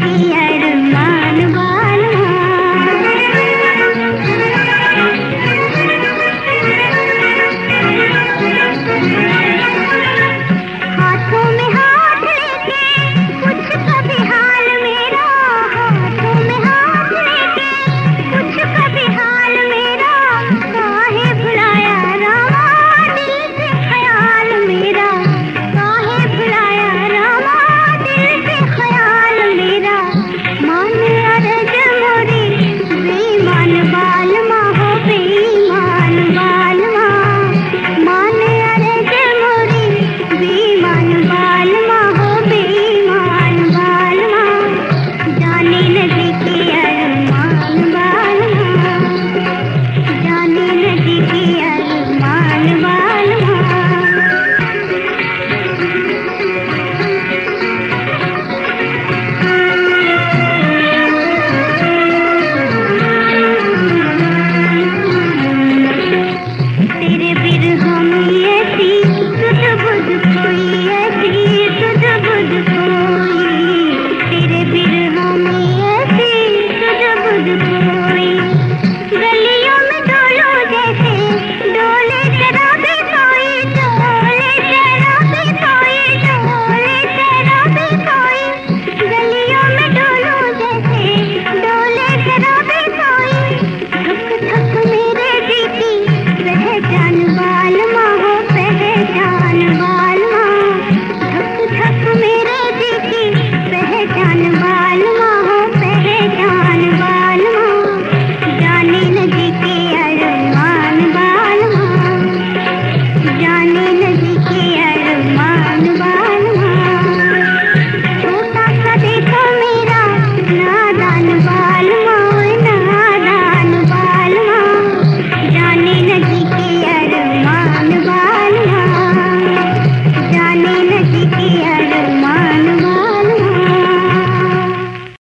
I